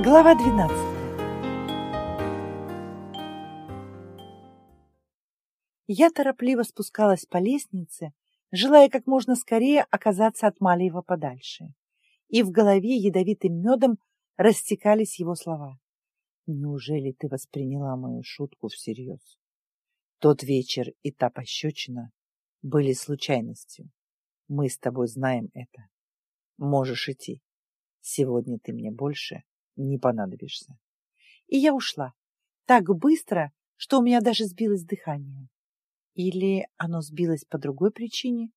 Глава 12 Я торопливо спускалась по лестнице, желая как можно скорее оказаться от Малиева подальше. И в голове ядовитым медом растекались его слова. «Неужели ты восприняла мою шутку всерьез? Тот вечер и та пощечина были случайностью. Мы с тобой знаем это. Можешь идти. Сегодня ты мне больше не понадобишься. И я ушла. Так быстро, что у меня даже сбилось дыхание. Или оно сбилось по другой причине?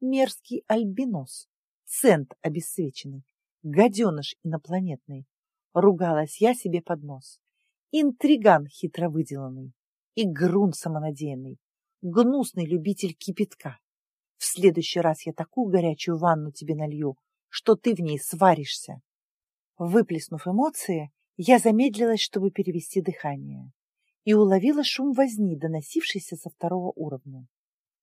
Мерзкий альбинос, цент обесцвеченный, гаденыш инопланетный. Ругалась я себе под нос. Интриган хитро выделанный, грун самонадеянный, гнусный любитель кипятка. В следующий раз я такую горячую ванну тебе налью, что ты в ней сваришься. Выплеснув эмоции, я замедлилась, чтобы перевести дыхание, и уловила шум возни, доносившийся со второго уровня.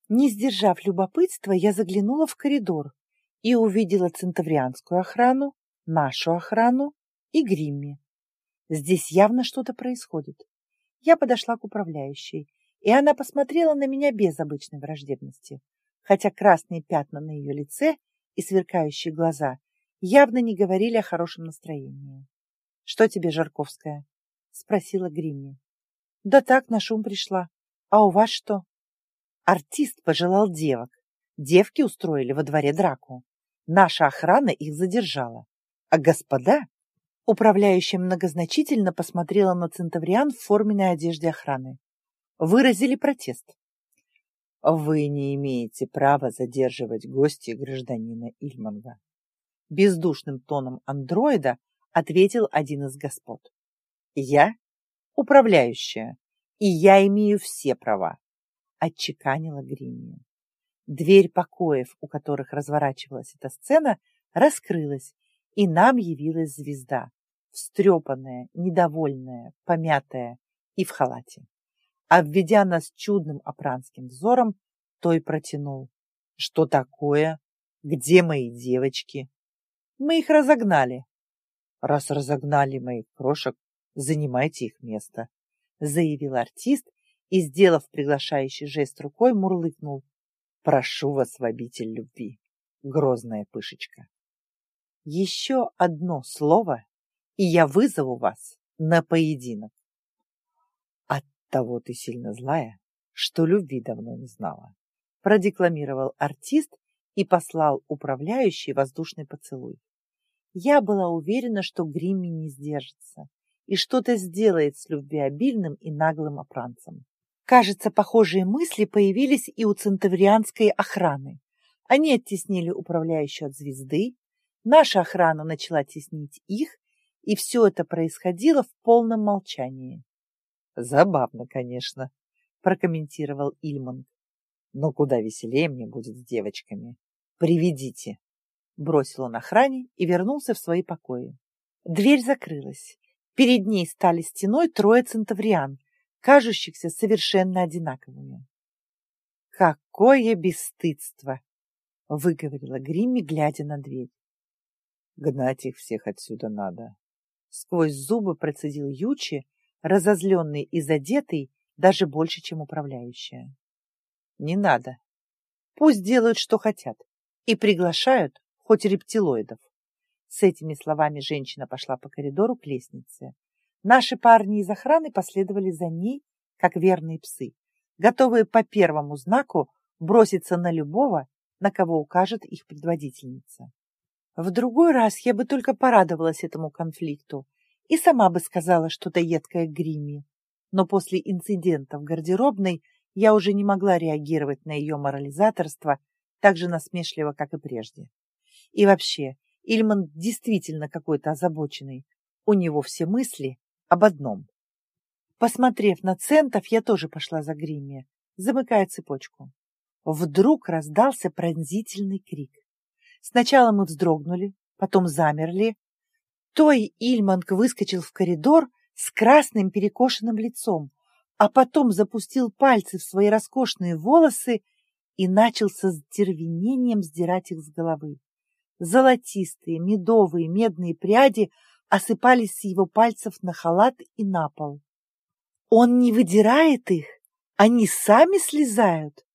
Не сдержав любопытства, я заглянула в коридор и увидела центаврианскую охрану, нашу охрану и Гримми. Здесь явно что-то происходит. Я подошла к управляющей, и она посмотрела на меня без обычной враждебности, хотя красные пятна на ее лице и сверкающие глаза явно не говорили о хорошем настроении. — Что тебе, Жарковская? — спросила Гримми. — Да так, на шум пришла. А у вас что? Артист пожелал девок. Девки устроили во дворе драку. Наша охрана их задержала. А господа... Управляющая многозначительно посмотрела на центавриан в форменной одежде охраны. Выразили протест. Вы не имеете права задерживать гостей гражданина Ильманга бездушным тоном андроида ответил один из господ. Я управляющая, и я имею все права, отчеканила Гримми. Дверь покоев, у которых разворачивалась эта сцена, раскрылась, и нам явилась звезда, встрепанная, недовольная, помятая и в халате. Обведя нас чудным опранским взором, той протянул. Что такое? Где мои девочки? Мы их разогнали. Раз разогнали моих крошек, занимайте их место, заявил артист и, сделав приглашающий жест рукой, мурлыкнул. Прошу вас в обитель любви, грозная пышечка. Еще одно слово, и я вызову вас на поединок. От того ты сильно злая, что любви давно не знала, продекламировал артист и послал управляющий воздушный поцелуй. Я была уверена, что Гримми не сдержится и что-то сделает с любвеобильным и наглым опранцем. Кажется, похожие мысли появились и у центаврианской охраны. Они оттеснили управляющую от звезды, наша охрана начала теснить их, и все это происходило в полном молчании. «Забавно, конечно», — прокомментировал Ильманг. «Но куда веселее мне будет с девочками. Приведите». Бросил он охране и вернулся в свои покои. Дверь закрылась. Перед ней стали стеной трое центавриан, кажущихся совершенно одинаковыми. «Какое бесстыдство!» — выговорила Гримми, глядя на дверь. «Гнать их всех отсюда надо!» Сквозь зубы процедил Ючи, разозленный и задетый даже больше, чем управляющая. «Не надо. Пусть делают, что хотят, и приглашают хоть рептилоидов. С этими словами женщина пошла по коридору к лестнице. Наши парни из охраны последовали за ней, как верные псы, готовые по первому знаку броситься на любого, на кого укажет их предводительница. В другой раз я бы только порадовалась этому конфликту и сама бы сказала что-то едкое Гримме, но после инцидента в гардеробной я уже не могла реагировать на ее морализаторство так же насмешливо, как и прежде. И вообще, Ильман действительно какой-то озабоченный. У него все мысли об одном. Посмотрев на центов, я тоже пошла за Гримми, замыкая цепочку. Вдруг раздался пронзительный крик. Сначала мы вздрогнули, потом замерли. Той Ильманг выскочил в коридор с красным перекошенным лицом, а потом запустил пальцы в свои роскошные волосы и начал со стервенением сдирать их с головы. Золотистые, медовые, медные пряди осыпались с его пальцев на халат и на пол. Он не выдирает их, они сами слезают.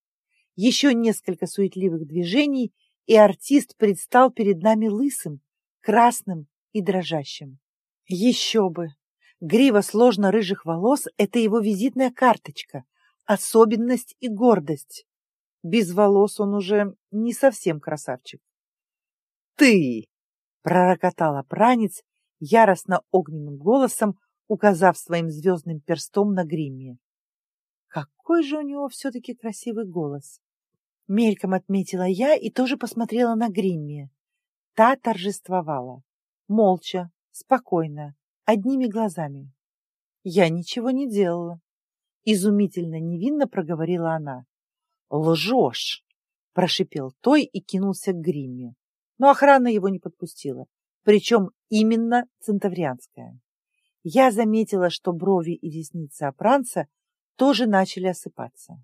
Еще несколько суетливых движений, и артист предстал перед нами лысым, красным и дрожащим. Еще бы! Грива сложно-рыжих волос — это его визитная карточка, особенность и гордость. Без волос он уже не совсем красавчик. «Ты!» — пророкотала пранец яростно огненным голосом, указав своим звездным перстом на гриме. Какой же у него все-таки красивый голос! Мельком отметила я и тоже посмотрела на гримме. Та торжествовала. Молча, спокойно, одними глазами. Я ничего не делала. Изумительно невинно проговорила она. «Лжешь!» — прошипел той и кинулся к гримме. Но охрана его не подпустила, причем именно центаврианская. Я заметила, что брови и ресницы опранца тоже начали осыпаться.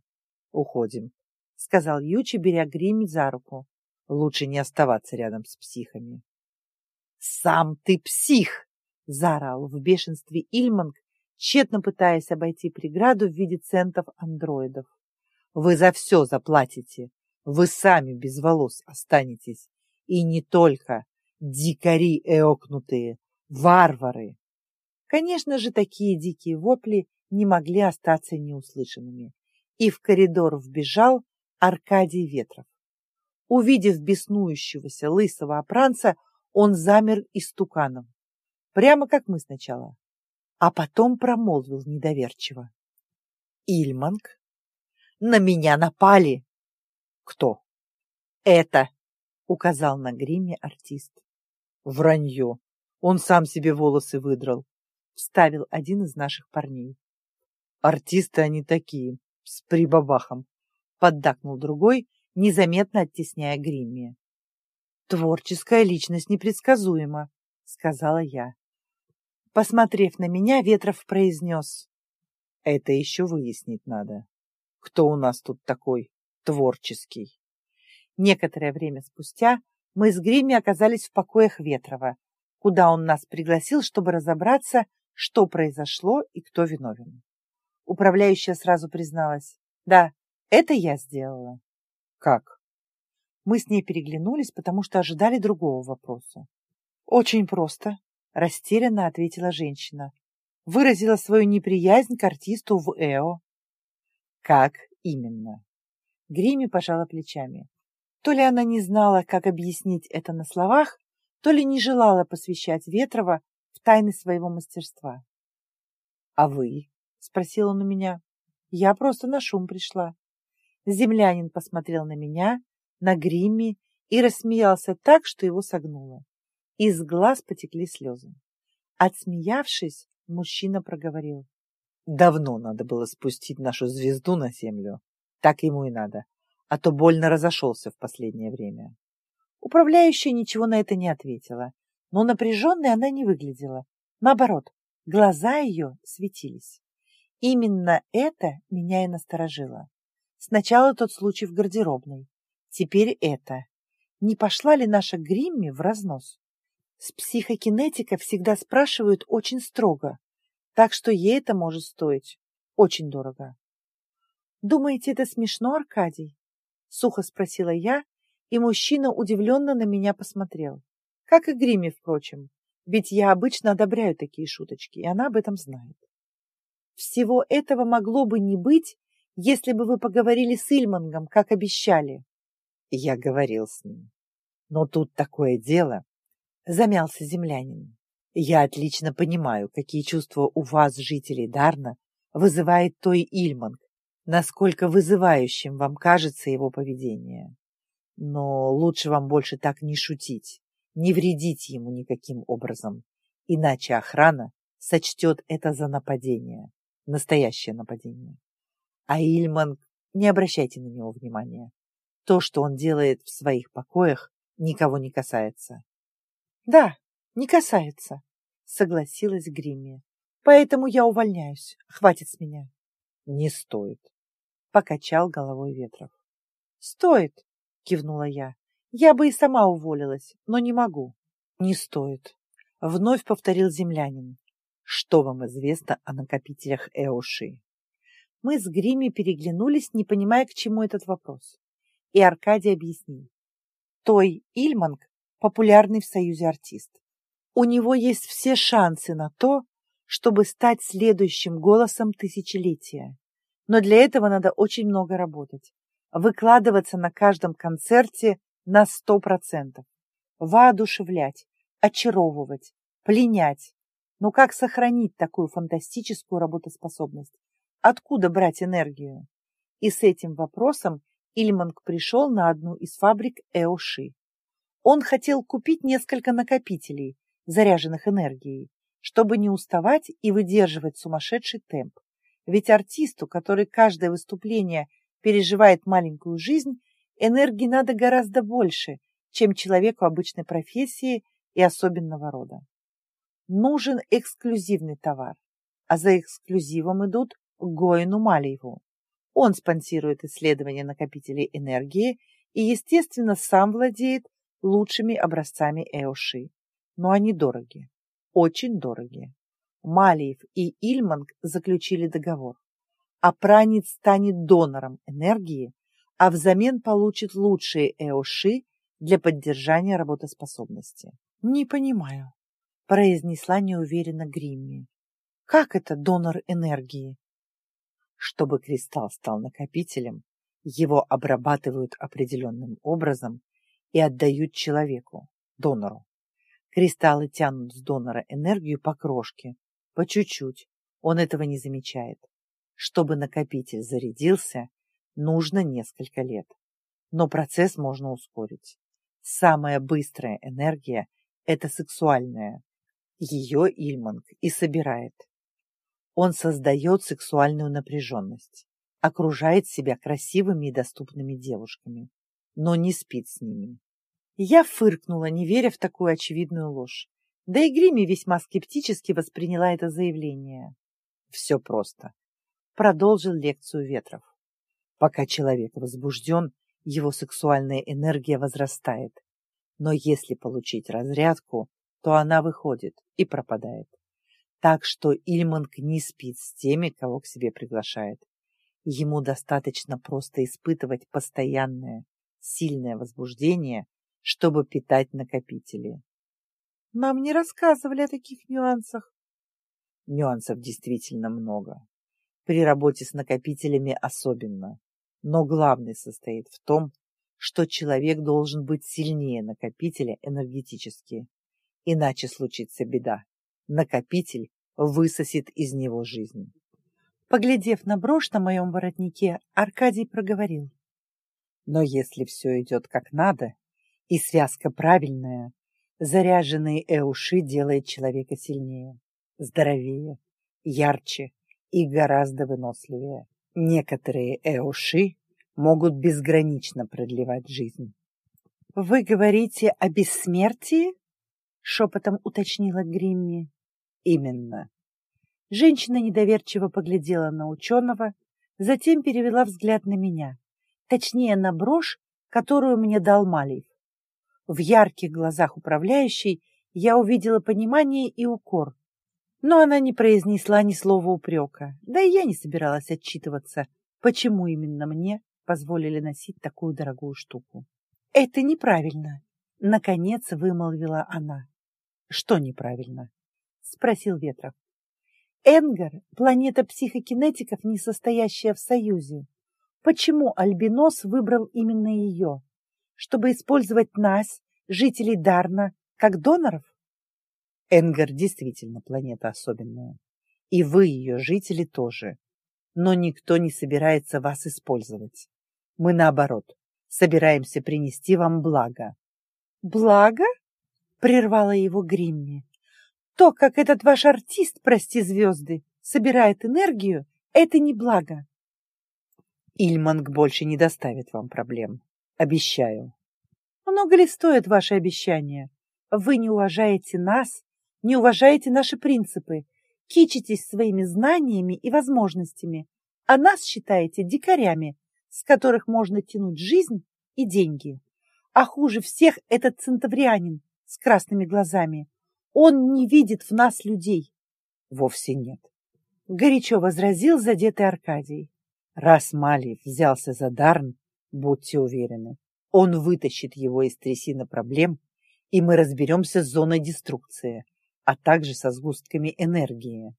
«Уходим», — сказал Ючи, беря Гримми за руку. «Лучше не оставаться рядом с психами». «Сам ты псих!» — заорал в бешенстве Ильманг, тщетно пытаясь обойти преграду в виде центов андроидов. «Вы за все заплатите. Вы сами без волос останетесь. И не только. Дикари эокнутые, варвары!» Конечно же, такие дикие вопли не могли остаться неуслышанными. И в коридор вбежал Аркадий Ветров. Увидев беснующегося лысого опранца, он замер истуканом, прямо как мы сначала, а потом промолвил недоверчиво. «Ильманг, на меня напали!» «Кто?» «Это!» — указал на гриме артист. «Вранье! Он сам себе волосы выдрал вставил один из наших парней. Артисты они такие, с прибабахом, поддакнул другой, незаметно оттесняя Гримми. Творческая личность непредсказуема, сказала я. Посмотрев на меня, Ветров произнес. Это еще выяснить надо. Кто у нас тут такой творческий? Некоторое время спустя мы с Гримми оказались в покоях Ветрова, куда он нас пригласил, чтобы разобраться, что произошло и кто виновен. Управляющая сразу призналась. Да, это я сделала. Как? Мы с ней переглянулись, потому что ожидали другого вопроса. Очень просто, растерянно ответила женщина. Выразила свою неприязнь к артисту в Эо. Как именно? Грими пожала плечами. То ли она не знала, как объяснить это на словах, то ли не желала посвящать Ветрова в тайны своего мастерства. — А вы? — спросил он у меня. — Я просто на шум пришла. Землянин посмотрел на меня, на гримми и рассмеялся так, что его согнуло. Из глаз потекли слезы. Отсмеявшись, мужчина проговорил. Давно надо было спустить нашу звезду на землю. Так ему и надо, а то больно разошелся в последнее время. Управляющая ничего на это не ответила, но напряженной она не выглядела. Наоборот, глаза ее светились. Именно это меня и насторожило. Сначала тот случай в гардеробной, теперь это. Не пошла ли наша Гримми в разнос? С психокинетика всегда спрашивают очень строго, так что ей это может стоить очень дорого. «Думаете, это смешно, Аркадий?» — сухо спросила я, и мужчина удивленно на меня посмотрел. Как и Гриме, впрочем, ведь я обычно одобряю такие шуточки, и она об этом знает. Всего этого могло бы не быть, если бы вы поговорили с Ильмангом, как обещали. Я говорил с ним. Но тут такое дело, замялся землянин. Я отлично понимаю, какие чувства у вас, жителей Дарна, вызывает той Ильманг, насколько вызывающим вам кажется его поведение. Но лучше вам больше так не шутить не вредить ему никаким образом, иначе охрана сочтет это за нападение, настоящее нападение. А Ильман, не обращайте на него внимания. То, что он делает в своих покоях, никого не касается. Да, не касается, согласилась Гримми. Поэтому я увольняюсь. Хватит с меня. Не стоит, покачал головой Ветров. Стоит, кивнула я. Я бы и сама уволилась, но не могу. Не стоит. Вновь повторил землянин. Что вам известно о накопителях Эоши? Мы с Грими переглянулись, не понимая, к чему этот вопрос. И Аркадий объяснил. Той Ильманг – популярный в Союзе артист. У него есть все шансы на то, чтобы стать следующим голосом тысячелетия. Но для этого надо очень много работать. Выкладываться на каждом концерте на сто процентов. Воодушевлять, очаровывать, пленять. Но как сохранить такую фантастическую работоспособность? Откуда брать энергию? И с этим вопросом Ильманг пришел на одну из фабрик Эоши. Он хотел купить несколько накопителей, заряженных энергией, чтобы не уставать и выдерживать сумасшедший темп. Ведь артисту, который каждое выступление переживает маленькую жизнь, энергии надо гораздо больше, чем человеку обычной профессии и особенного рода. Нужен эксклюзивный товар, а за эксклюзивом идут Гоину Малиеву. Он спонсирует исследования накопителей энергии и, естественно, сам владеет лучшими образцами Эоши. Но они дороги, очень дороги. Малиев и Ильманг заключили договор. А пранец станет донором энергии, а взамен получит лучшие Эоши для поддержания работоспособности. Не понимаю, произнесла неуверенно Гримми. Как это донор энергии? Чтобы кристалл стал накопителем, его обрабатывают определенным образом и отдают человеку, донору. Кристаллы тянут с донора энергию по крошке, по чуть-чуть. Он этого не замечает. Чтобы накопитель зарядился, нужно несколько лет. Но процесс можно ускорить. Самая быстрая энергия – это сексуальная. Ее Ильманг и собирает. Он создает сексуальную напряженность, окружает себя красивыми и доступными девушками, но не спит с ними. Я фыркнула, не веря в такую очевидную ложь. Да и Грими весьма скептически восприняла это заявление. Все просто. Продолжил лекцию Ветров. Пока человек возбужден, его сексуальная энергия возрастает. Но если получить разрядку, то она выходит и пропадает. Так что Ильманг не спит с теми, кого к себе приглашает. Ему достаточно просто испытывать постоянное, сильное возбуждение, чтобы питать накопители. Нам не рассказывали о таких нюансах. Нюансов действительно много. При работе с накопителями особенно. Но главный состоит в том, что человек должен быть сильнее накопителя энергетически. Иначе случится беда. Накопитель высосет из него жизнь. Поглядев на брошь на моем воротнике, Аркадий проговорил. Но если все идет как надо, и связка правильная, заряженный эуши делает человека сильнее, здоровее, ярче и гораздо выносливее. Некоторые эуши могут безгранично продлевать жизнь. «Вы говорите о бессмертии?» — шепотом уточнила Гримми. «Именно». Женщина недоверчиво поглядела на ученого, затем перевела взгляд на меня, точнее на брошь, которую мне дал Малиев. В ярких глазах управляющей я увидела понимание и укор, но она не произнесла ни слова упрека, да и я не собиралась отчитываться, почему именно мне позволили носить такую дорогую штуку. «Это неправильно», — наконец вымолвила она. «Что неправильно?» — спросил Ветров. «Энгар — планета психокинетиков, не состоящая в Союзе. Почему Альбинос выбрал именно ее? Чтобы использовать нас, жителей Дарна, как доноров?» Энгар действительно планета особенная. И вы, ее жители, тоже. Но никто не собирается вас использовать. Мы, наоборот, собираемся принести вам благо. Благо? Прервала его Гримми. То, как этот ваш артист, прости звезды, собирает энергию, это не благо. Ильманг больше не доставит вам проблем. Обещаю. Много ли стоят ваши обещания? Вы не уважаете нас не уважаете наши принципы, кичитесь своими знаниями и возможностями, а нас считаете дикарями, с которых можно тянуть жизнь и деньги. А хуже всех этот центаврианин с красными глазами. Он не видит в нас людей. Вовсе нет. Горячо возразил задетый Аркадий. Раз Малиев взялся за Дарн, будьте уверены, он вытащит его из трясины проблем, и мы разберемся с зоной деструкции, а также со сгустками энергии.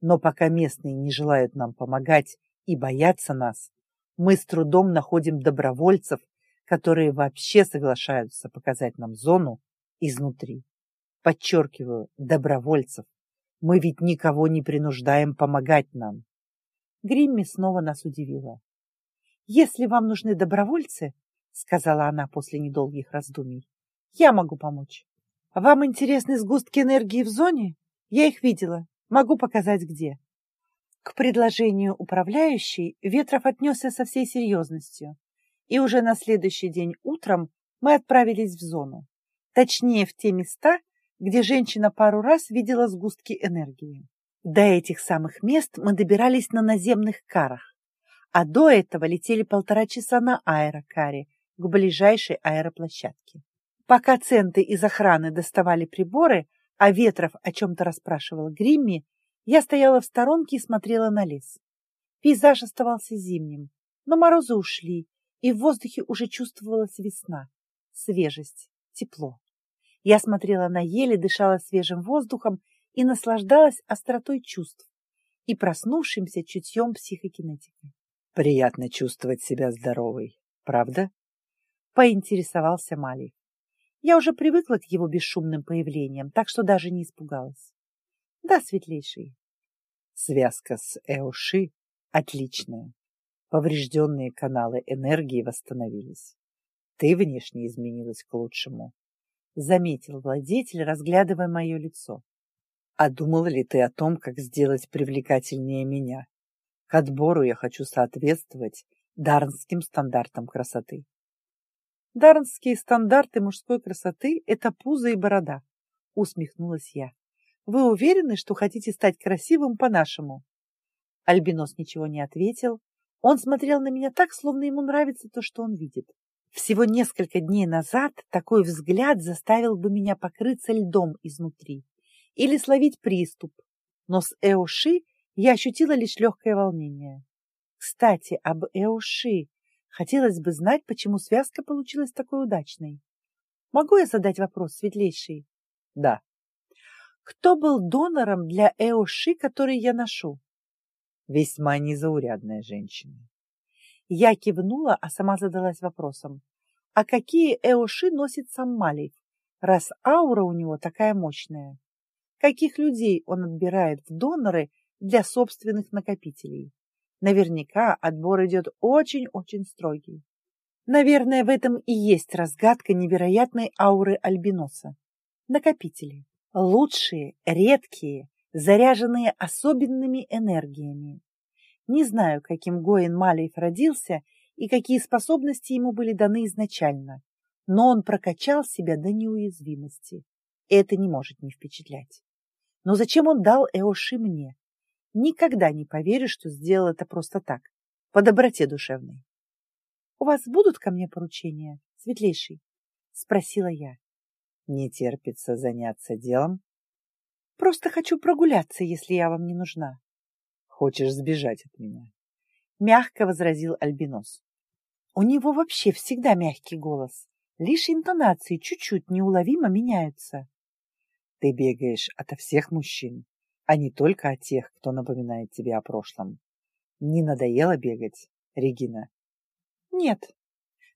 Но пока местные не желают нам помогать и боятся нас, мы с трудом находим добровольцев, которые вообще соглашаются показать нам зону изнутри. Подчеркиваю, добровольцев. Мы ведь никого не принуждаем помогать нам. Гримми снова нас удивила. «Если вам нужны добровольцы, — сказала она после недолгих раздумий, — я могу помочь. Вам интересны сгустки энергии в зоне? Я их видела. Могу показать, где». К предложению управляющей Ветров отнесся со всей серьезностью, и уже на следующий день утром мы отправились в зону, точнее в те места, где женщина пару раз видела сгустки энергии. До этих самых мест мы добирались на наземных карах, а до этого летели полтора часа на аэрокаре к ближайшей аэроплощадке. Пока центы из охраны доставали приборы, а Ветров о чем-то расспрашивал Гримми, я стояла в сторонке и смотрела на лес. Пейзаж оставался зимним, но морозы ушли, и в воздухе уже чувствовалась весна, свежесть, тепло. Я смотрела на ели, дышала свежим воздухом и наслаждалась остротой чувств и проснувшимся чутьем психокинетики. Приятно чувствовать себя здоровой, правда? Поинтересовался Малий. Я уже привыкла к его бесшумным появлениям, так что даже не испугалась. Да, светлейший. Связка с Эоши отличная. Поврежденные каналы энергии восстановились. Ты внешне изменилась к лучшему заметил владетель, разглядывая мое лицо. А думала ли ты о том, как сделать привлекательнее меня? К отбору я хочу соответствовать дарнским стандартам красоты. Дарнские стандарты мужской красоты – это пузо и борода, усмехнулась я. Вы уверены, что хотите стать красивым по-нашему? Альбинос ничего не ответил. Он смотрел на меня так, словно ему нравится то, что он видит. Всего несколько дней назад такой взгляд заставил бы меня покрыться льдом изнутри или словить приступ, но с Эоши я ощутила лишь легкое волнение. Кстати, об Эоши. Хотелось бы знать, почему связка получилась такой удачной. Могу я задать вопрос, светлейший? Да. Кто был донором для Эоши, который я ношу? Весьма незаурядная женщина. Я кивнула, а сама задалась вопросом. А какие эоши носит сам Малиев, раз аура у него такая мощная? Каких людей он отбирает в доноры для собственных накопителей? Наверняка отбор идет очень-очень строгий. Наверное, в этом и есть разгадка невероятной ауры альбиноса. Накопители. Лучшие, редкие, заряженные особенными энергиями. Не знаю, каким Гоин Малиев родился и какие способности ему были даны изначально, но он прокачал себя до неуязвимости. Это не может не впечатлять. Но зачем он дал Эоши мне? Никогда не поверю, что сделал это просто так, по доброте душевной. — У вас будут ко мне поручения, светлейший? — спросила я. — Не терпится заняться делом? — Просто хочу прогуляться, если я вам не нужна. Хочешь сбежать от меня? Мягко возразил Альбинос. У него вообще всегда мягкий голос. Лишь интонации чуть-чуть неуловимо меняются. Ты бегаешь ото всех мужчин, а не только от тех, кто напоминает тебе о прошлом. Не надоело бегать, Регина? Нет.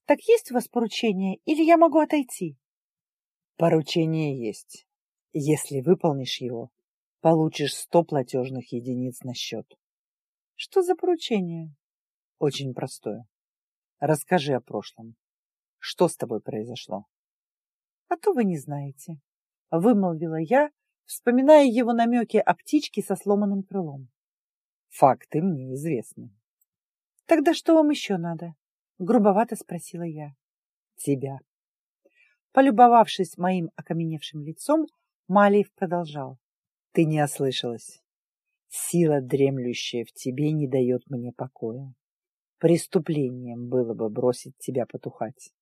Так есть у вас поручение, или я могу отойти? Поручение есть. Если выполнишь его, получишь сто платежных единиц на счет. Что за поручение? Очень простое. Расскажи о прошлом. Что с тобой произошло? А то вы не знаете, вымолвила я, вспоминая его намеки о птичке со сломанным крылом. Факты мне известны. Тогда что вам еще надо? Грубовато спросила я. Тебя. Полюбовавшись моим окаменевшим лицом, Малиев продолжал. Ты не ослышалась. Сила, дремлющая в тебе, не дает мне покоя. Преступлением было бы бросить тебя потухать.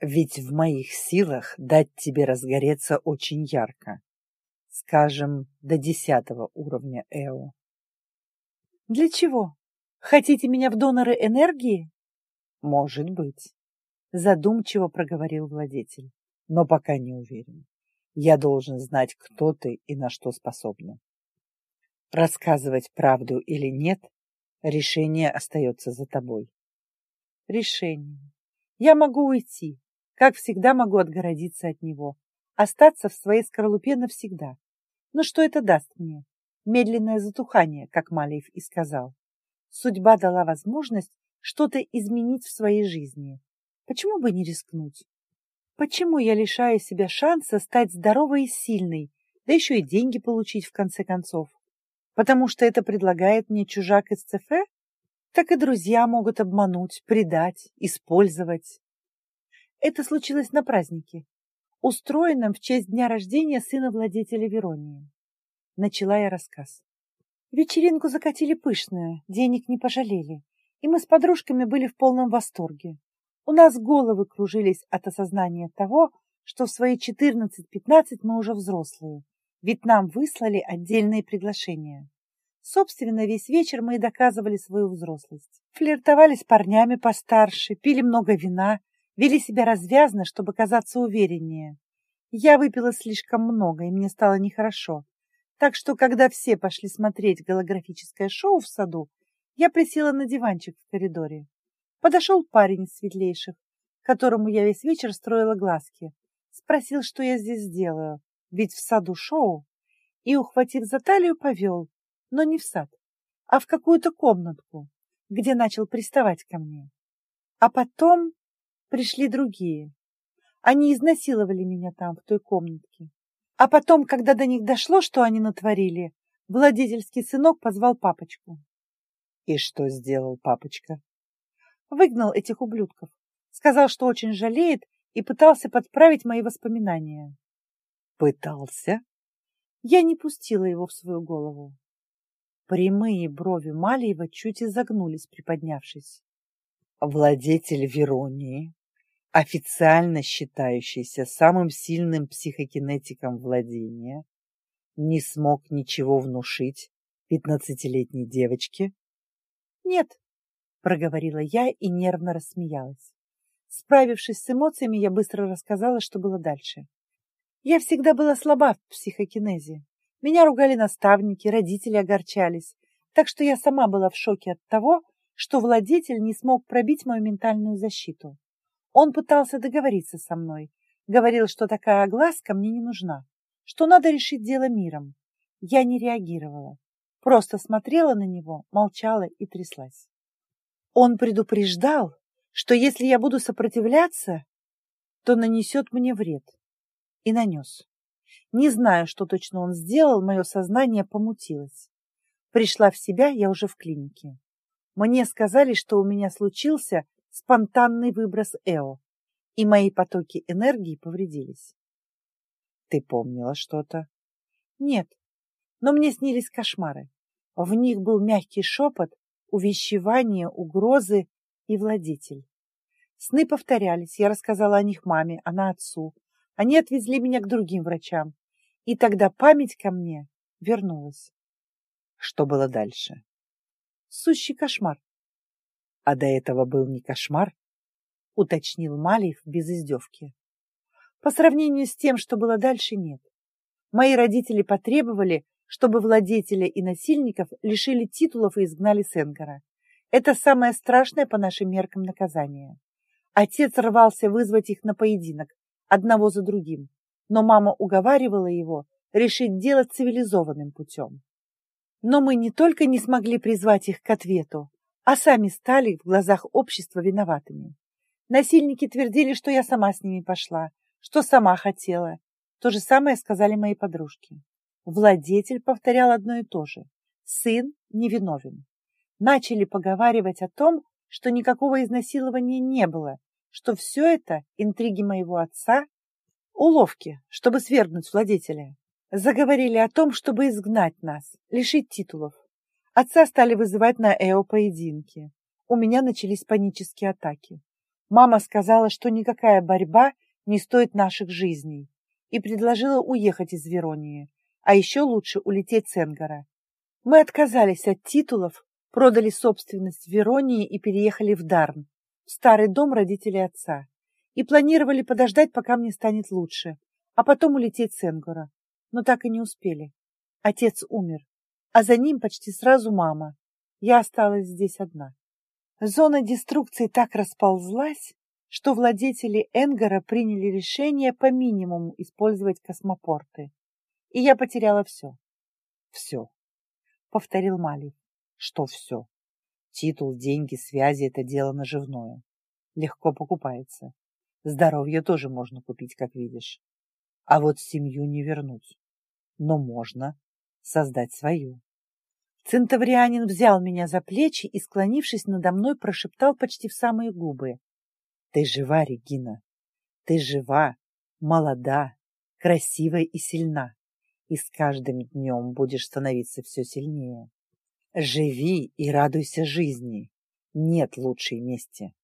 Ведь в моих силах дать тебе разгореться очень ярко. Скажем, до десятого уровня Эо. Для чего? Хотите меня в доноры энергии? Может быть, задумчиво проговорил владетель, но пока не уверен. Я должен знать, кто ты и на что способна. Рассказывать правду или нет, решение остается за тобой. Решение. Я могу уйти, как всегда могу отгородиться от него, остаться в своей скорлупе навсегда. Но что это даст мне? Медленное затухание, как Малиев и сказал. Судьба дала возможность что-то изменить в своей жизни. Почему бы не рискнуть? Почему я лишаю себя шанса стать здоровой и сильной, да еще и деньги получить в конце концов? Потому что это предлагает мне чужак из ЦФ? Так и друзья могут обмануть, предать, использовать. Это случилось на празднике, устроенном в честь дня рождения сына владетеля Веронии. Начала я рассказ. Вечеринку закатили пышную, денег не пожалели, и мы с подружками были в полном восторге. У нас головы кружились от осознания того, что в свои 14-15 мы уже взрослые, ведь нам выслали отдельные приглашения. Собственно, весь вечер мы и доказывали свою взрослость. Флиртовали с парнями постарше, пили много вина, вели себя развязно, чтобы казаться увереннее. Я выпила слишком много, и мне стало нехорошо. Так что, когда все пошли смотреть голографическое шоу в саду, я присела на диванчик в коридоре. Подошел парень из светлейших, которому я весь вечер строила глазки. Спросил, что я здесь делаю, ведь в саду шоу. И, ухватив за талию, повел, но не в сад, а в какую-то комнатку, где начал приставать ко мне. А потом пришли другие. Они изнасиловали меня там, в той комнатке. А потом, когда до них дошло, что они натворили, владетельский сынок позвал папочку. И что сделал папочка? Выгнал этих ублюдков. Сказал, что очень жалеет и пытался подправить мои воспоминания. Пытался? Я не пустила его в свою голову. Прямые брови Малиева чуть изогнулись, приподнявшись. Владетель Веронии, официально считающийся самым сильным психокинетиком владения, не смог ничего внушить пятнадцатилетней девочке? Нет, проговорила я и нервно рассмеялась. Справившись с эмоциями, я быстро рассказала, что было дальше. Я всегда была слаба в психокинезе. Меня ругали наставники, родители огорчались, так что я сама была в шоке от того, что владетель не смог пробить мою ментальную защиту. Он пытался договориться со мной, говорил, что такая огласка мне не нужна, что надо решить дело миром. Я не реагировала, просто смотрела на него, молчала и тряслась. Он предупреждал, что если я буду сопротивляться, то нанесет мне вред. И нанес. Не знаю, что точно он сделал, мое сознание помутилось. Пришла в себя я уже в клинике. Мне сказали, что у меня случился спонтанный выброс Эо, и мои потоки энергии повредились. Ты помнила что-то? Нет, но мне снились кошмары. В них был мягкий шепот, увещевание, угрозы и владетель. Сны повторялись, я рассказала о них маме, она отцу. Они отвезли меня к другим врачам. И тогда память ко мне вернулась. Что было дальше? Сущий кошмар. А до этого был не кошмар? Уточнил Малиев без издевки. По сравнению с тем, что было дальше, нет. Мои родители потребовали, чтобы владетеля и насильников лишили титулов и изгнали с. Это самое страшное по нашим меркам наказание. Отец рвался вызвать их на поединок, одного за другим, но мама уговаривала его решить дело цивилизованным путем. Но мы не только не смогли призвать их к ответу, а сами стали в глазах общества виноватыми. Насильники твердили, что я сама с ними пошла, что сама хотела. То же самое сказали мои подружки. Владетель повторял одно и то же. Сын невиновен. Начали поговаривать о том, что никакого изнасилования не было, что все это интриги моего отца, уловки, чтобы свергнуть владетеля. Заговорили о том, чтобы изгнать нас, лишить титулов. Отца стали вызывать на Эо поединки. У меня начались панические атаки. Мама сказала, что никакая борьба не стоит наших жизней, и предложила уехать из Веронии, А еще лучше улететь с Энгара. Мы отказались от титулов, продали собственность в Веронии и переехали в Дарн, в старый дом родителей отца. И планировали подождать, пока мне станет лучше, а потом улететь с Энгара. Но так и не успели. Отец умер, а за ним почти сразу мама. Я осталась здесь одна. Зона деструкции так расползлась, что владетели Энгара приняли решение по минимуму использовать космопорты. И я потеряла все. Все, повторил Малий. Что все? Титул, деньги, связи — это дело наживное. Легко покупается. Здоровье тоже можно купить, как видишь. А вот семью не вернуть. Но можно создать свою. Центаврианин взял меня за плечи и, склонившись надо мной, прошептал почти в самые губы. Ты жива, Регина. Ты жива, молода, красивая и сильна. И с каждым днем будешь становиться все сильнее. Живи и радуйся жизни. Нет лучшей мести.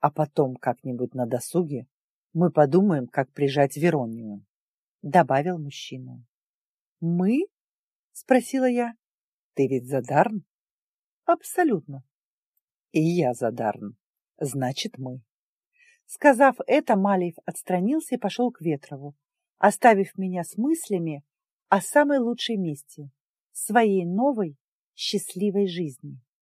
А потом как-нибудь на досуге мы подумаем, как прижать Веронию, — добавил мужчина. — Мы? — спросила я. — Ты ведь Задарн? — Абсолютно. — И я Задарн. Значит, мы. Сказав это, Малиев отстранился и пошел к Ветрову, оставив меня с мыслями о самой лучшей месте, своей новой счастливой жизни.